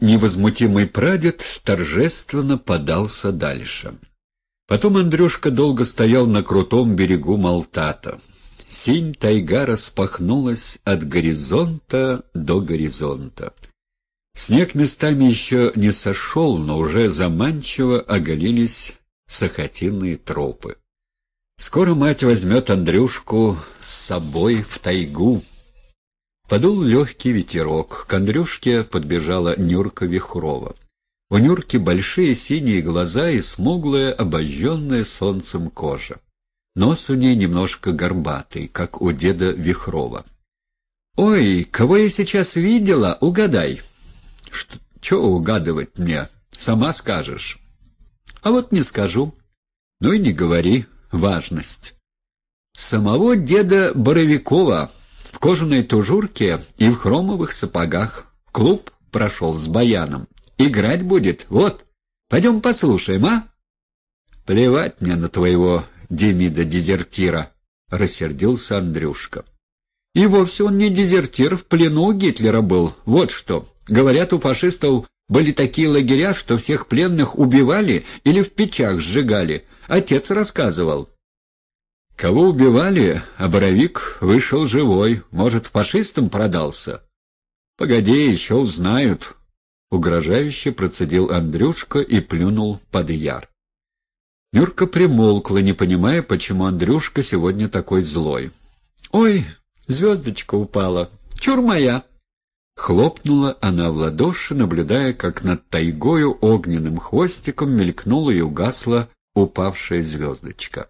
невозмутимый прадед торжественно подался дальше. Потом Андрюшка долго стоял на крутом берегу Малтата. Синь тайга распахнулась от горизонта до горизонта. Снег местами еще не сошел, но уже заманчиво оголились сахатинные тропы. Скоро мать возьмет Андрюшку с собой в тайгу. Подул легкий ветерок, к Андрюшке подбежала Нюрка Вихрова. У Нюрки большие синие глаза и смуглая, обожженная солнцем кожа. Нос у ней немножко горбатый, как у деда Вихрова. «Ой, кого я сейчас видела? Угадай!» «Что, угадывать мне? Сама скажешь». «А вот не скажу». «Ну и не говори. Важность». «Самого деда Боровикова в кожаной тужурке и в хромовых сапогах. Клуб прошел с баяном. Играть будет. Вот. Пойдем послушаем, а?» «Плевать мне на твоего Демида-дезертира, — рассердился Андрюшка. И вовсе он не дезертир, в плену у Гитлера был. Вот что. Говорят, у фашистов были такие лагеря, что всех пленных убивали или в печах сжигали. Отец рассказывал. Кого убивали, а Боровик вышел живой. Может, фашистам продался? Погоди, еще узнают. Угрожающе процедил Андрюшка и плюнул под яр. Нюрка примолкла, не понимая, почему Андрюшка сегодня такой злой. «Ой, звездочка упала! Чур моя!» Хлопнула она в ладоши, наблюдая, как над тайгою огненным хвостиком мелькнула и угасла упавшая звездочка.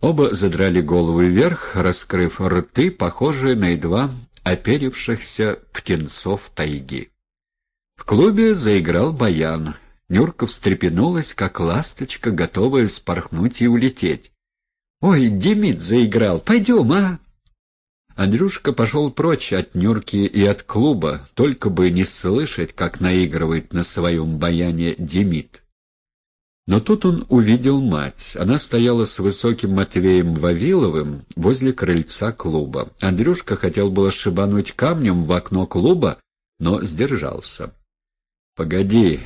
Оба задрали головы вверх, раскрыв рты, похожие на едва оперившихся птенцов тайги. В клубе заиграл баян. Нюрка встрепенулась, как ласточка, готовая спорхнуть и улететь. «Ой, Демид заиграл! Пойдем, а!» Андрюшка пошел прочь от Нюрки и от клуба, только бы не слышать, как наигрывает на своем баяне Демид. Но тут он увидел мать. Она стояла с высоким Матвеем Вавиловым возле крыльца клуба. Андрюшка хотел было шибануть камнем в окно клуба, но сдержался. — Погоди,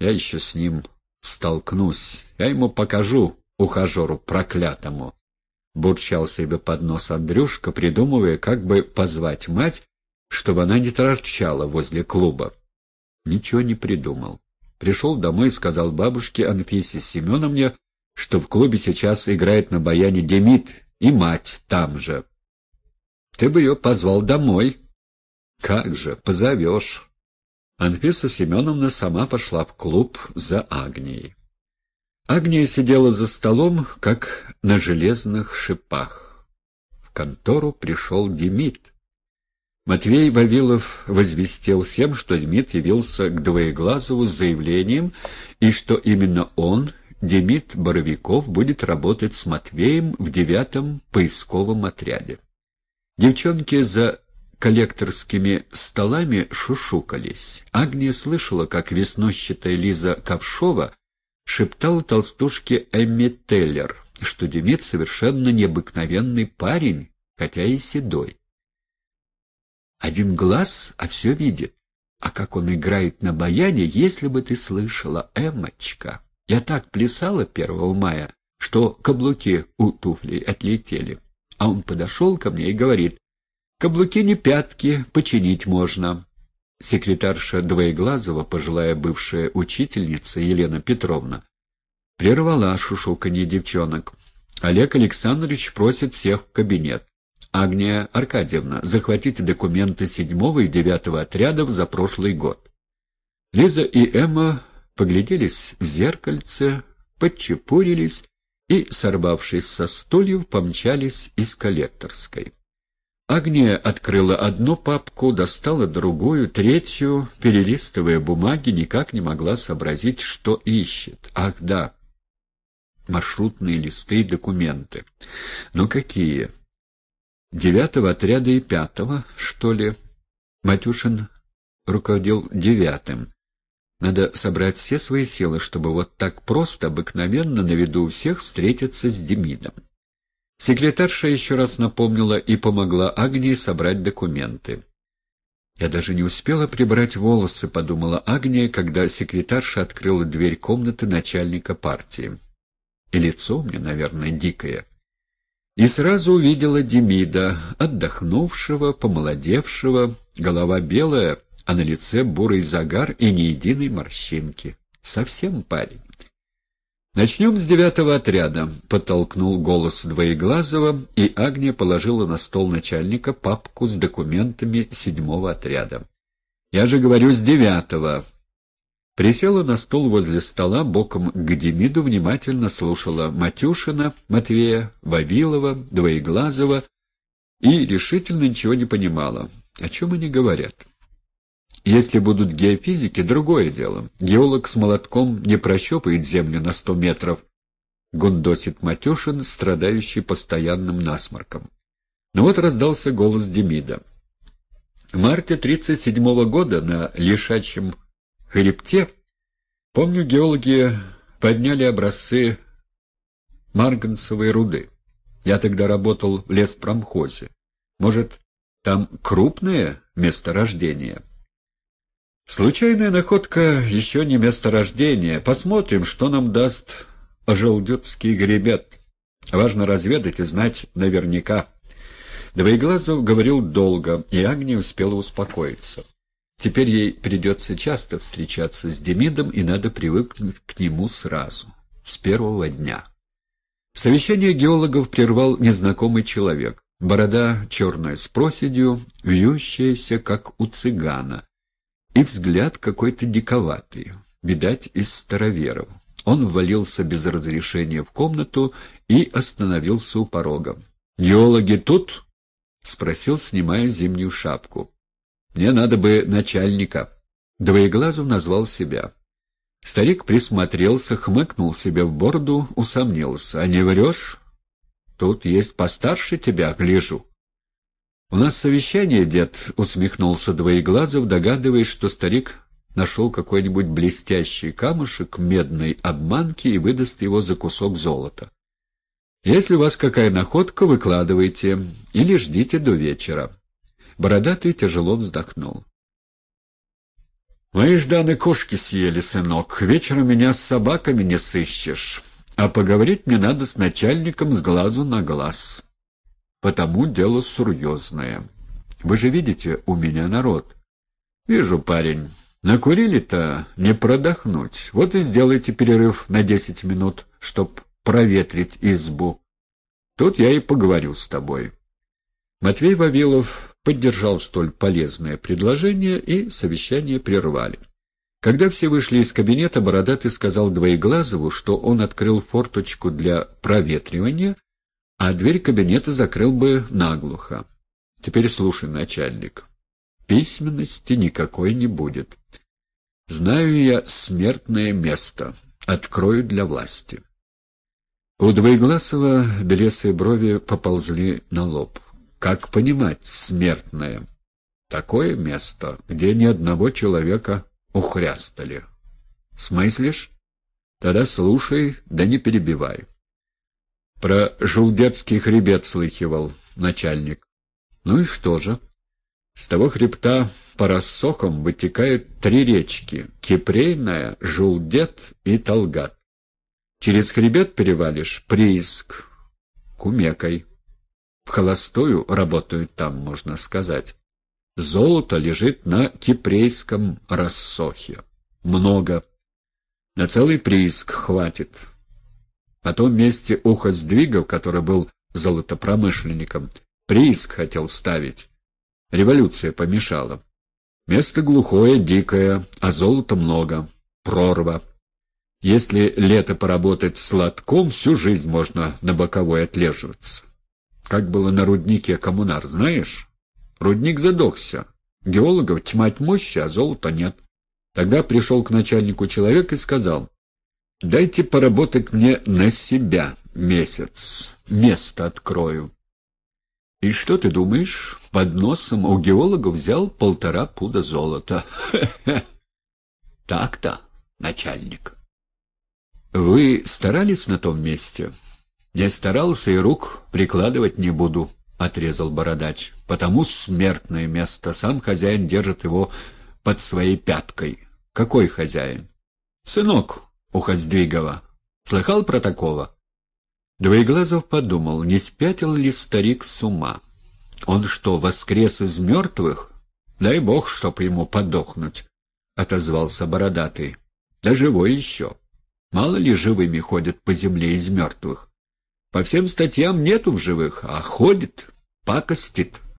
я еще с ним столкнусь. Я ему покажу, ухажеру проклятому. Бурчал себе под нос Андрюшка, придумывая, как бы позвать мать, чтобы она не торчала возле клуба. Ничего не придумал. Пришел домой и сказал бабушке Анфисе Семеновне, что в клубе сейчас играет на баяне Демид, и мать там же. Ты бы ее позвал домой. Как же, позовешь. Анфиса Семеновна сама пошла в клуб за Агнией. Агния сидела за столом, как на железных шипах. В контору пришел Демид. Матвей Вавилов возвестил всем, что Демид явился к Двоеглазову с заявлением, и что именно он, Демид Боровиков, будет работать с Матвеем в девятом поисковом отряде. Девчонки за коллекторскими столами шушукались. Агния слышала, как веснущатая Лиза Ковшова шептала толстушке Эмми Теллер, что Демид совершенно необыкновенный парень, хотя и седой. Один глаз, а все видит. А как он играет на баяне, если бы ты слышала, Эммочка. Я так плясала первого мая, что каблуки у туфлей отлетели. А он подошел ко мне и говорит, Каблуки не пятки, починить можно. Секретарша Двоеглазова, пожилая бывшая учительница Елена Петровна, прервала шушуканье девчонок. Олег Александрович просит всех в кабинет. Агния Аркадьевна, захватите документы седьмого и девятого отрядов за прошлый год. Лиза и Эмма погляделись в зеркальце, подчепурились и, сорвавшись со стульев, помчались из коллекторской. Агния открыла одну папку, достала другую, третью, перелистывая бумаги, никак не могла сообразить, что ищет. Ах, да, маршрутные листы и документы. Ну какие? Девятого отряда и пятого, что ли? Матюшин руководил девятым. Надо собрать все свои силы, чтобы вот так просто, обыкновенно, на виду у всех встретиться с Демидом. Секретарша еще раз напомнила и помогла Агнии собрать документы. «Я даже не успела прибрать волосы», — подумала Агния, когда секретарша открыла дверь комнаты начальника партии. И лицо у меня, наверное, дикое. И сразу увидела Демида, отдохнувшего, помолодевшего, голова белая, а на лице бурый загар и ни единой морщинки. Совсем парень. «Начнем с девятого отряда», — подтолкнул голос Двоеглазого, и Агния положила на стол начальника папку с документами седьмого отряда. «Я же говорю, с девятого». Присела на стол возле стола, боком к Демиду внимательно слушала Матюшина, Матвея, Вавилова, Двоеглазого и решительно ничего не понимала. О чем они говорят? Если будут геофизики, другое дело. Геолог с молотком не прощупает землю на сто метров, гундосит Матюшин, страдающий постоянным насморком. Но вот раздался голос Демида. В марте 37-го года на Лишачьем хребте, помню, геологи подняли образцы марганцевой руды. Я тогда работал в леспромхозе. Может, там крупное месторождение? Случайная находка еще не месторождение. Посмотрим, что нам даст желдетский гребет. Важно разведать и знать наверняка. Двоеглазов говорил долго, и Агния успела успокоиться. Теперь ей придется часто встречаться с Демидом, и надо привыкнуть к нему сразу, с первого дня. Совещание геологов прервал незнакомый человек. Борода черная с проседью, вьющаяся, как у цыгана, и взгляд какой-то диковатый, видать, из староверов. Он ввалился без разрешения в комнату и остановился у порога. «Геологи тут?» — спросил, снимая зимнюю шапку. «Мне надо бы начальника». Двоеглазов назвал себя. Старик присмотрелся, хмыкнул себе в бороду, усомнился. «А не врешь? Тут есть постарше тебя, гляжу». «У нас совещание, дед», — усмехнулся Двоеглазов, догадываясь, что старик нашел какой-нибудь блестящий камушек медной обманки и выдаст его за кусок золота. «Если у вас какая находка, выкладывайте или ждите до вечера». Бородатый тяжело вздохнул. «Мои жданы кошки съели, сынок. Вечером меня с собаками не сыщешь. А поговорить мне надо с начальником с глазу на глаз» потому дело серьезное. Вы же видите, у меня народ. Вижу, парень. Накурили-то не продохнуть. Вот и сделайте перерыв на десять минут, чтоб проветрить избу. Тут я и поговорю с тобой. Матвей Вавилов поддержал столь полезное предложение, и совещание прервали. Когда все вышли из кабинета, Бородатый сказал Двоеглазову, что он открыл форточку для проветривания, а дверь кабинета закрыл бы наглухо. Теперь слушай, начальник. Письменности никакой не будет. Знаю я смертное место. Открою для власти. У Двоегласова белесые брови поползли на лоб. Как понимать смертное? Такое место, где ни одного человека ухрястали. Смыслишь? Тогда слушай, да не перебивай. Про Жулдетский хребет слыхивал начальник. Ну и что же? С того хребта по рассокам вытекают три речки — Кипрейная, Жулдет и Талгат. Через хребет перевалишь — прииск, кумекой. Холостую работают там, можно сказать. Золото лежит на кипрейском рассохе. Много. На целый прииск хватит. На том месте ухо сдвигов, который был золотопромышленником, прииск хотел ставить. Революция помешала. Место глухое, дикое, а золота много. Прорва. Если лето поработать с лотком, всю жизнь можно на боковой отлеживаться. Как было на руднике коммунар, знаешь? Рудник задохся. Геологов тьма мощи, а золота нет. Тогда пришел к начальнику человек и сказал, Дайте поработать мне на себя месяц. Место открою. И что ты думаешь? Под носом у геолога взял полтора пуда золота. Так-то, начальник. Вы старались на том месте? Я старался и рук прикладывать не буду. отрезал бородач. «Потому смертное место. Сам хозяин держит его под своей пяткой». «Какой хозяин?» «Сынок у Хоздвигова. Слыхал про такого?» Двоеглазов подумал, не спятил ли старик с ума. «Он что, воскрес из мертвых? Дай бог, чтоб ему подохнуть», — отозвался бородатый. «Да живой еще. Мало ли живыми ходят по земле из мертвых. По всем статьям нету в живых, а ходит, пакостит».